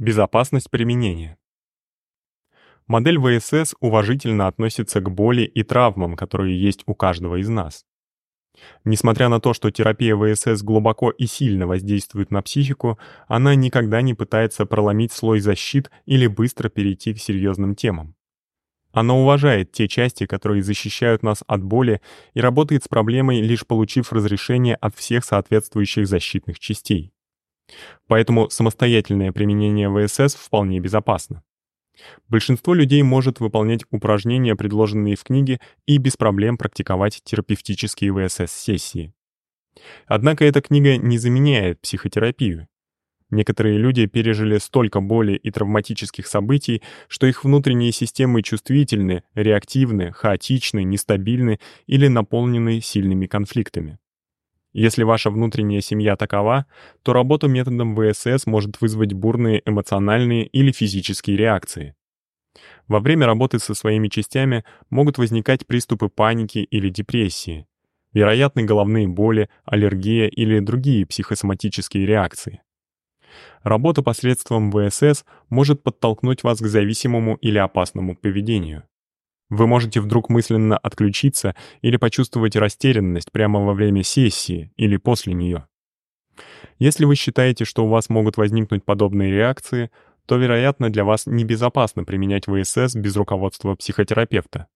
Безопасность применения. Модель ВСС уважительно относится к боли и травмам, которые есть у каждого из нас. Несмотря на то, что терапия ВСС глубоко и сильно воздействует на психику, она никогда не пытается проломить слой защит или быстро перейти к серьезным темам. Она уважает те части, которые защищают нас от боли, и работает с проблемой, лишь получив разрешение от всех соответствующих защитных частей. Поэтому самостоятельное применение ВСС вполне безопасно. Большинство людей может выполнять упражнения, предложенные в книге, и без проблем практиковать терапевтические ВСС-сессии. Однако эта книга не заменяет психотерапию. Некоторые люди пережили столько боли и травматических событий, что их внутренние системы чувствительны, реактивны, хаотичны, нестабильны или наполнены сильными конфликтами. Если ваша внутренняя семья такова, то работа методом ВСС может вызвать бурные эмоциональные или физические реакции. Во время работы со своими частями могут возникать приступы паники или депрессии, вероятны головные боли, аллергия или другие психосоматические реакции. Работа посредством ВСС может подтолкнуть вас к зависимому или опасному поведению. Вы можете вдруг мысленно отключиться или почувствовать растерянность прямо во время сессии или после нее. Если вы считаете, что у вас могут возникнуть подобные реакции, то, вероятно, для вас небезопасно применять ВСС без руководства психотерапевта.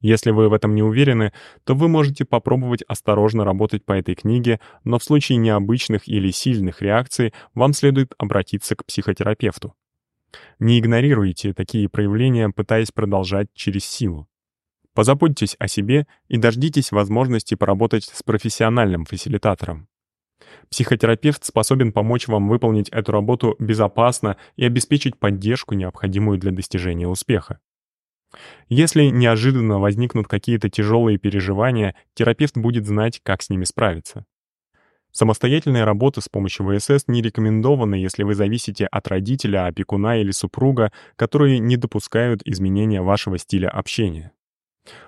Если вы в этом не уверены, то вы можете попробовать осторожно работать по этой книге, но в случае необычных или сильных реакций вам следует обратиться к психотерапевту. Не игнорируйте такие проявления, пытаясь продолжать через силу. Позаботьтесь о себе и дождитесь возможности поработать с профессиональным фасилитатором. Психотерапевт способен помочь вам выполнить эту работу безопасно и обеспечить поддержку, необходимую для достижения успеха. Если неожиданно возникнут какие-то тяжелые переживания, терапевт будет знать, как с ними справиться. Самостоятельная работа с помощью ВСС не рекомендована, если вы зависите от родителя, опекуна или супруга, которые не допускают изменения вашего стиля общения.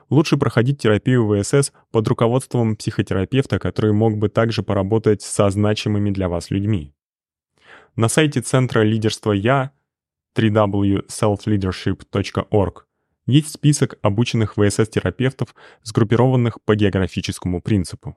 Лучше проходить терапию ВСС под руководством психотерапевта, который мог бы также поработать со значимыми для вас людьми. На сайте Центра лидерства Я www.selfleadership.org есть список обученных ВСС-терапевтов, сгруппированных по географическому принципу.